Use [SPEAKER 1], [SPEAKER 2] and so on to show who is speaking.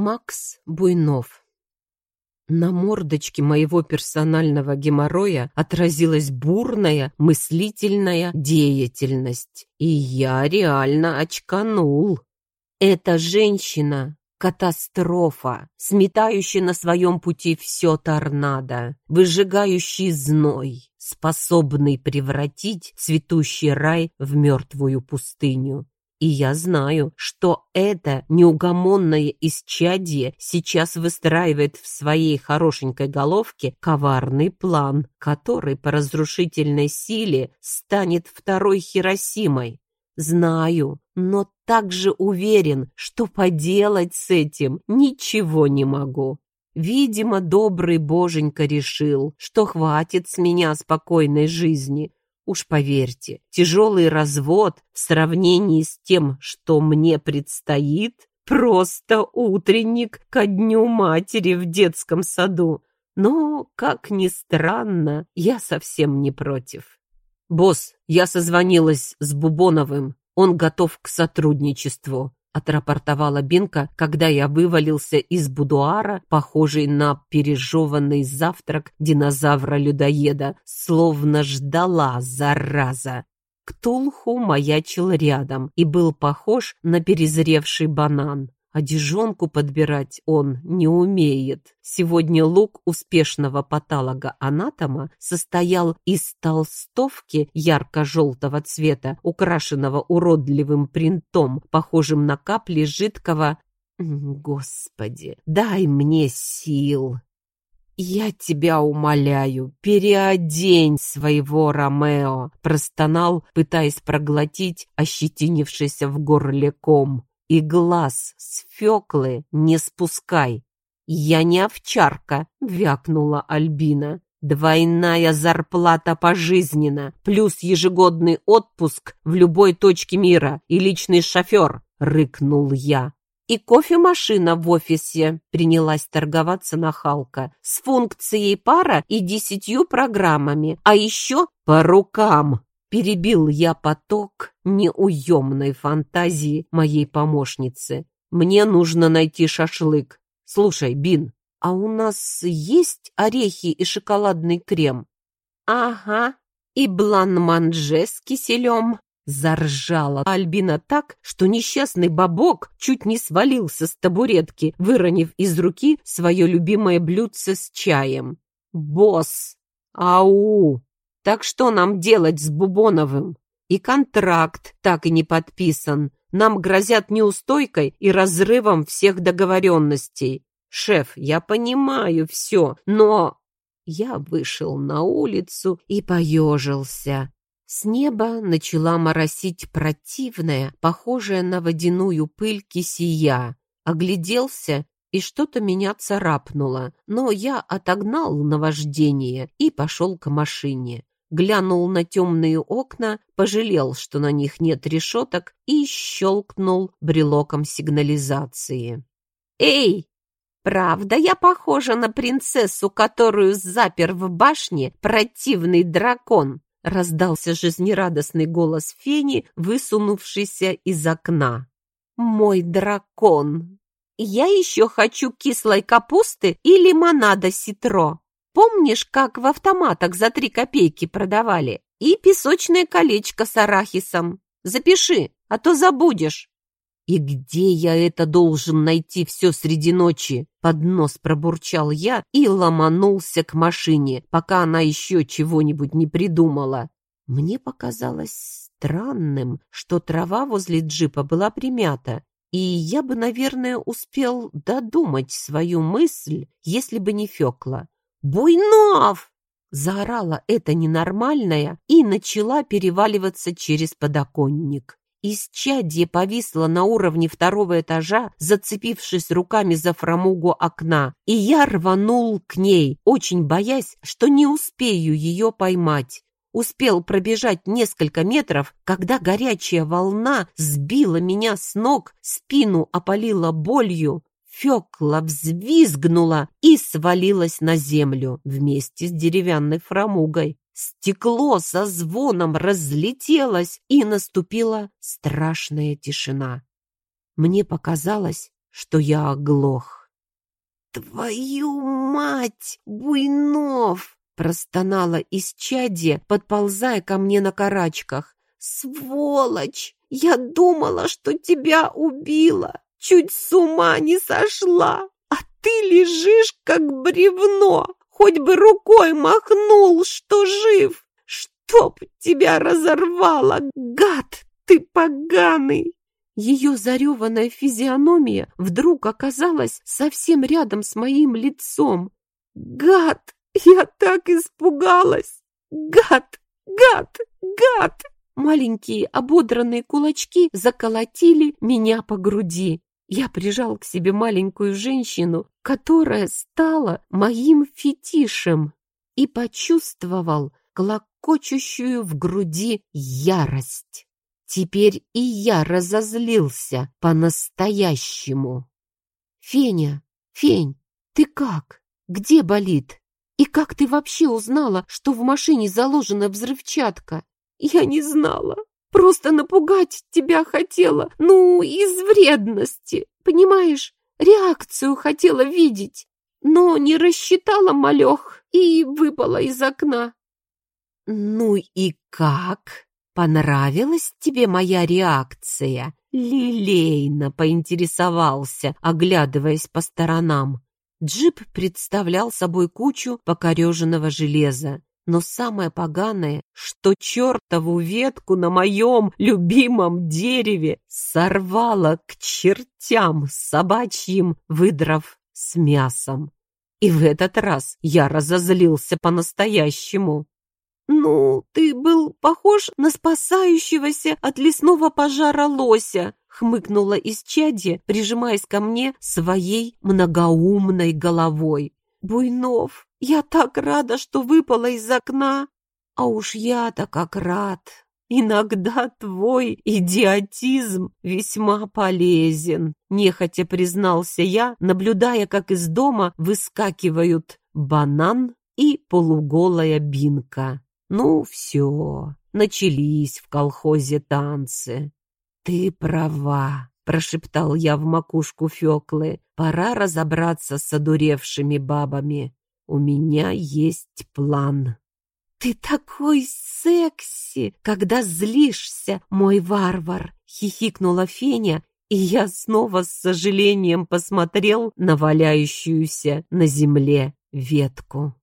[SPEAKER 1] Макс Буйнов. На мордочке моего персонального геморроя отразилась бурная мыслительная деятельность, и я реально очканул. Эта женщина — катастрофа, сметающая на своем пути все торнадо, выжигающий зной, способный превратить цветущий рай в мертвую пустыню. И я знаю, что это неугомонное исчадие сейчас выстраивает в своей хорошенькой головке коварный план, который по разрушительной силе станет второй Хиросимой. Знаю, но также уверен, что поделать с этим ничего не могу. Видимо, добрый боженька решил, что хватит с меня спокойной жизни, Уж поверьте, тяжелый развод в сравнении с тем, что мне предстоит, просто утренник ко дню матери в детском саду. Но, как ни странно, я совсем не против. «Босс, я созвонилась с Бубоновым. Он готов к сотрудничеству отрапортовала Бинка, когда я вывалился из будуара, похожий на пережеванный завтрак динозавра-людоеда, словно ждала, зараза. Ктулху маячил рядом и был похож на перезревший банан. Одежонку подбирать он не умеет. Сегодня лук успешного патолога-анатома состоял из толстовки ярко-желтого цвета, украшенного уродливым принтом, похожим на капли жидкого... Господи, дай мне сил! «Я тебя умоляю, переодень своего Ромео!» простонал, пытаясь проглотить ощетинившийся в горле ком и глаз с Феклы не спускай. Я не овчарка, вякнула Альбина. Двойная зарплата пожизненно, плюс ежегодный отпуск в любой точке мира и личный шофер, рыкнул я. И кофемашина в офисе принялась торговаться нахалка с функцией пара и десятью программами, а еще по рукам Перебил я поток неуемной фантазии моей помощницы. Мне нужно найти шашлык. Слушай, Бин, а у нас есть орехи и шоколадный крем? Ага, и блан-манже с киселем. Заржала Альбина так, что несчастный бабок чуть не свалился с табуретки, выронив из руки свое любимое блюдце с чаем. «Босс! Ау!» Так что нам делать с Бубоновым? И контракт так и не подписан. Нам грозят неустойкой и разрывом всех договоренностей. Шеф, я понимаю все, но... Я вышел на улицу и поежился. С неба начала моросить противная, похожая на водяную пыль кисия. Огляделся, и что-то меня царапнуло, но я отогнал наваждение и пошел к машине глянул на темные окна, пожалел, что на них нет решеток, и щелкнул брелоком сигнализации. «Эй, правда я похожа на принцессу, которую запер в башне противный дракон?» раздался жизнерадостный голос Фени, высунувшийся из окна. «Мой дракон! Я еще хочу кислой капусты и лимонада ситро!» Помнишь, как в автоматах за три копейки продавали? И песочное колечко с арахисом. Запиши, а то забудешь. «И где я это должен найти все среди ночи?» Под нос пробурчал я и ломанулся к машине, пока она еще чего-нибудь не придумала. Мне показалось странным, что трава возле джипа была примята, и я бы, наверное, успел додумать свою мысль, если бы не Фекла. «Буйнов!» Заорала эта ненормальная и начала переваливаться через подоконник. Исчадье повисло на уровне второго этажа, зацепившись руками за фрамугу окна, и я рванул к ней, очень боясь, что не успею ее поймать. Успел пробежать несколько метров, когда горячая волна сбила меня с ног, спину опалила болью, Фёкла взвизгнула и свалилась на землю вместе с деревянной фрамугой. Стекло со звоном разлетелось, и наступила страшная тишина. Мне показалось, что я оглох.
[SPEAKER 2] «Твою мать, Буйнов!» — простонала исчадье, подползая ко мне на карачках. «Сволочь! Я думала, что тебя убила! Чуть с ума не сошла! А ты лежишь, как бревно! Хоть бы рукой махнул, что жив! Чтоб тебя разорвало, гад ты поганый!»
[SPEAKER 1] Ее зареванная физиономия вдруг оказалась совсем рядом с моим лицом.
[SPEAKER 2] «Гад! Я так испугалась! Гад! Гад! Гад!»
[SPEAKER 1] Маленькие ободранные кулачки заколотили меня по груди. Я прижал к себе маленькую женщину, которая стала моим фетишем, и почувствовал клокочущую в груди ярость. Теперь и я разозлился по-настоящему. «Феня, Фень, ты как? Где болит? И как ты вообще узнала, что в машине заложена взрывчатка?»
[SPEAKER 2] «Я не знала. Просто напугать тебя хотела. Ну, из вредности. Понимаешь, реакцию хотела видеть. Но не рассчитала малех и выпала из окна».
[SPEAKER 1] «Ну и как?» «Понравилась тебе моя реакция?» Лилейно поинтересовался, оглядываясь по сторонам. Джип представлял собой кучу покореженного железа. Но самое поганое, что чертову ветку на моем любимом дереве сорвало к чертям собачьим, выдрав с мясом. И в этот раз я разозлился по-настоящему.
[SPEAKER 2] «Ну, ты был похож на спасающегося от лесного пожара лося», хмыкнула исчадье, прижимаясь ко мне своей многоумной головой. «Буйнов, я так рада, что выпала из окна!» «А уж я-то как рад! Иногда твой идиотизм весьма полезен!» Нехотя признался я, наблюдая, как из дома выскакивают банан и полуголая бинка. Ну, все, начались в колхозе танцы. Ты права, прошептал я в макушку Феклы. Пора разобраться с одуревшими бабами. У меня есть план. Ты такой секси, когда злишься, мой варвар, хихикнула Феня, и я снова с сожалением посмотрел на валяющуюся на земле ветку.